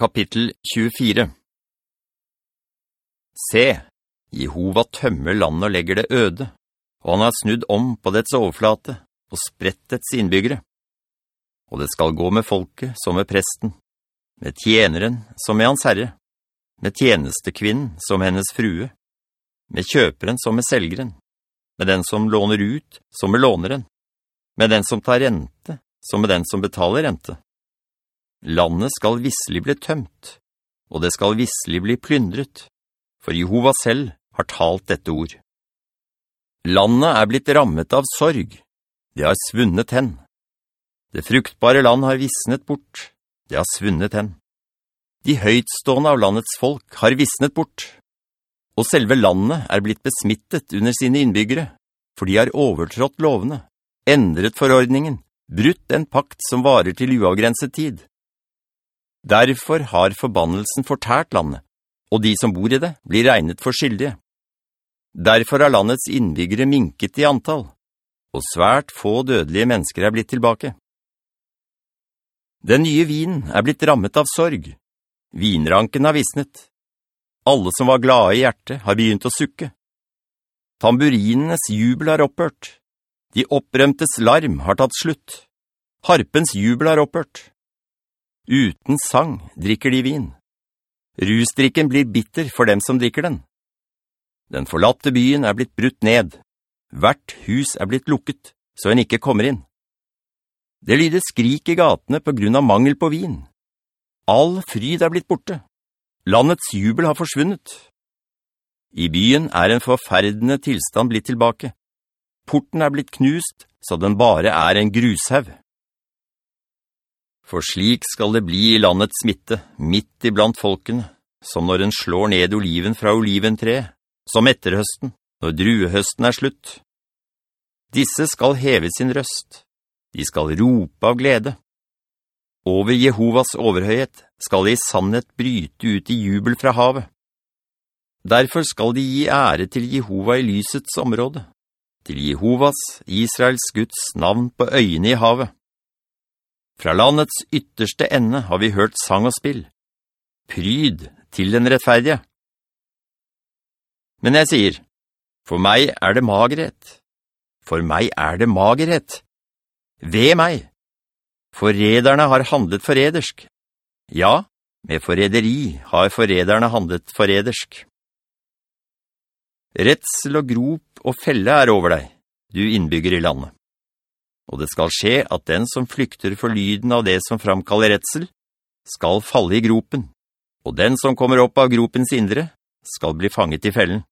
Kapittel 24 Se, Jehova tømmer landet og legger det øde, og han har snudd om på dets overflate og spredt dets innbyggere. Og det skal gå med folket som med presten, med tjeneren som med hans herre, med tjenestekvinnen som hennes frue, med kjøperen som med selgeren, med den som låner ut som med låneren, med den som tar rente som med den som betaler rente Landet skal visselig bli tømt, og det skal visselig bli plyndret, for Jehova selv har talt dette ord. Landet er blitt rammet av sorg, det har svunnet hen. Det fruktbare land har visnet bort, det har svunnet hen. De høytstående av landets folk har visnet bort, og selve landet er blitt besmittet under sine innbyggere, for de har overtrådt lovene, endret forordningen, brutt en pakt som varer til uavgrenset tid. Derfor har forbannelsen fortært landet, og de som bor i det blir regnet for skyldige. Derfor har landets innbyggere minket i antall, og svært få dødelige mennesker er blitt tilbake. Den nye vinen er blitt rammet av sorg. Vinranken har visnet. Alle som var glade i hjertet har begynt å sukke. Tamburinenes jubel har opphørt. De opprømtes larm har tatt slutt. Harpens jubel har opphørt. Uten sang drikker de vin. Rusdrikken blir bitter for dem som drikker den. Den forlatte byen er blitt brutt ned. Hvert hus er blitt lukket, så en ikke kommer inn. Det lyder skrik i gatene på grunn av mangel på vin. All fryd er blitt borte. Landets jubel har forsvunnet. I byen er en forferdende tilstand blitt tilbake. Porten er blitt knust, så den bare er en grushev. For slik skal det bli i landets midte, midt iblant folkene, som når en slår ned oliven fra oliventre, som etter høsten, når druehøsten er slutt. Disse skal heve sin røst, de skal rope av glede. Over Jehovas overhøyhet skal de i sannhet bryte ut i jubel fra havet. Derfor skal de gi ære til Jehova i lysets område, til Jehovas, Israels Guds navn på øyene i havet. Fra landets ytterste ende har vi hørt sang og spill. Pryd til den rettferdige. Men jeg sier, for meg er det magerhet. For meg er det magerhet. Ved meg. Forrederne har handlet foredersk. Ja, med forrederi har forrederne handlet foredersk. Retsel og grop og felle er over deg, du innbygger i landet og det skal skje at den som flykter for lyden av det som framkaller retsel, skal falle i gropen, og den som kommer opp av gropens indre, skal bli fanget i fellen.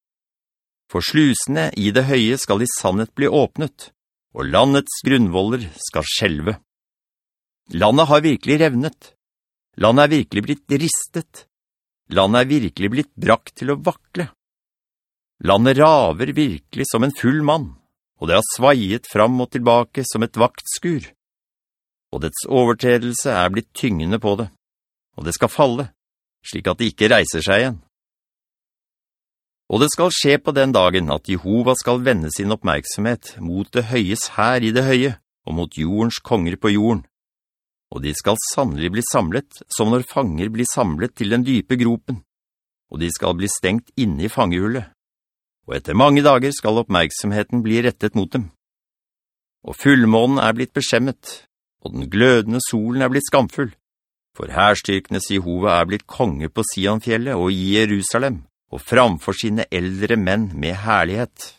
For slusene i det høye skal i sannhet bli åpnet, og landets grunnvoller skal skjelve. Landet har virkelig revnet. Landet er virkelig blitt ristet. Landet er virkelig blitt brakt til å vakle. Landet raver virkelig som en full mann og det har sveiet fram og tilbake som et vaktskur. Og dets overtredelse er blitt tyngende på det, og det skal falle, slik at det ikke reiser seg igjen. Og det skal skje på den dagen at Jehova skal vende sin oppmerksomhet mot det høyes her i det høye, og mot jordens konger på jorden. Og de skal sannelig bli samlet, som når fanger blir samlet til den dype gropen, og de skal bli stengt inne i fangehullet og etter mange dager skal oppmerksomheten bli rettet mot dem. Og fullmånen er blitt beskjemmet, og den glødende solen er blitt skamfull, for herstyrkenes Jehova er blitt konge på Sionfjellet og i Jerusalem, og framfor sine eldre menn med herlighet.